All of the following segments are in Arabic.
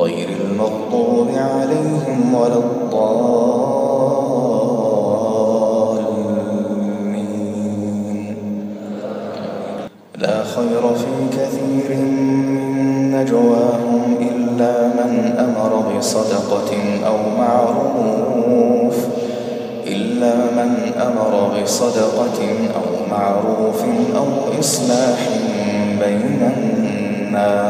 غير المغضوب عليهم ولا الضالين. لا خير في كثير من نجواهم إلا من أمر بصدقة أو معروف. إلا من أمر بصدقة أو معروف أو إصلاح بين الناس.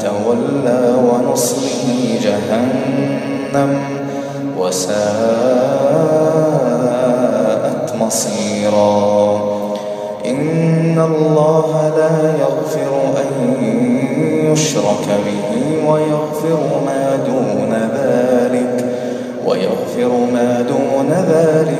تولى ونصله جهنم وساءت مصيرا. إن الله لا يغفر أن يشرك به ويغفر ما دون ذلك ويغفر ما دون ذلك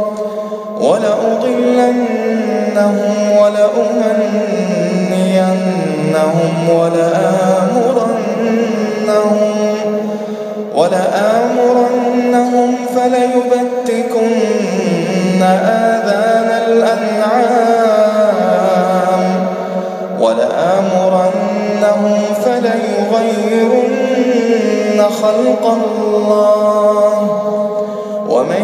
وَلَأُضِلَّنَّهُمْ وَلَأُمَنِّيَنَّهُمْ وَلَآمُرَنَّهُمْ وَلَآمُرَنَّهُمْ فَلَيُبَتِّكُنَّ آذَانَ الْأَنْعَامِ وَلَآمُرَنَّهُمْ فليغيرن خلق الله ومن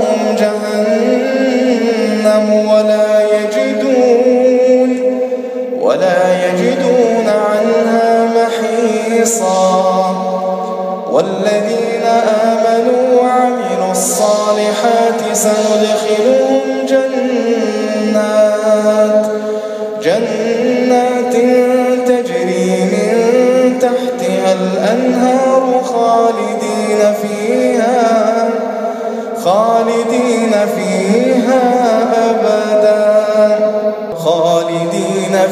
جهنم ولا يجدون ولا يجدون عنها محيصا. والذين آمنوا وعملوا الصالحات سندخلهم جنات جنات تجري من تحتها الأنهار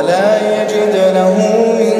ولا يجد له من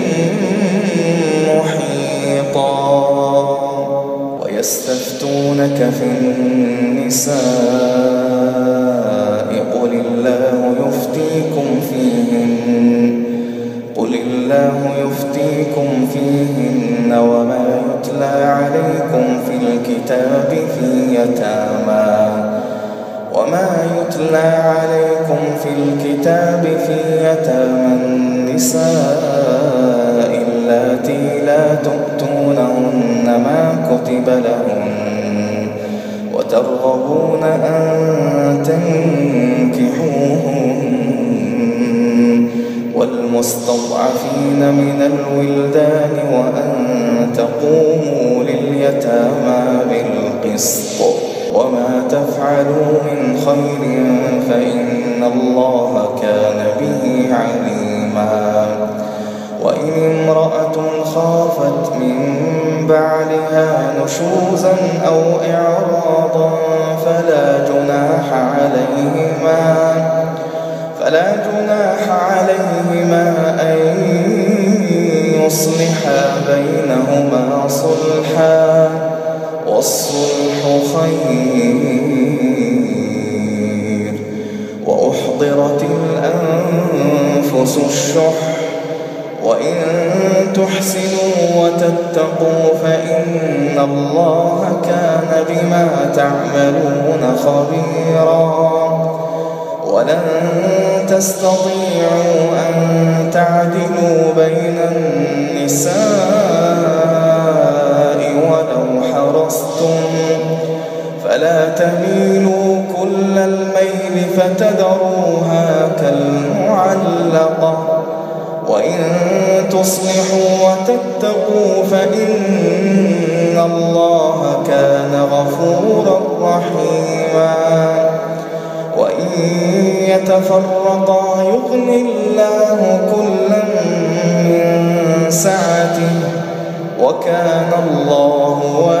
ويستفتونك في النساء قل الله كتب لهن وترغبون أن تنكحوهن والمستضعفين من الولدان وأن تقوموا لليتامى بالقسط وما تفعلوا من خير فإن الله كان به عليما وإن امرأة خافت من بعلها نشوزا أو إعراضا فلا جناح عليهما فلا جناح عليهما أن يصلحا بينهما صلحا والصلح خير وأحضرت الأنفس الشح وإن تحسنوا وتتقوا فإن الله كان بما تعملون خبيراً. ولن تستطيعوا وتتقوا فإن الله كان غفورا رحيما. يتفرقا يغني الله كلا من سعته وكان الله واسعا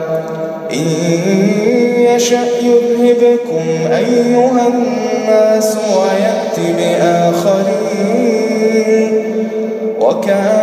يشأ يذهبكم أيها الناس ويأتي بآخرين. وكان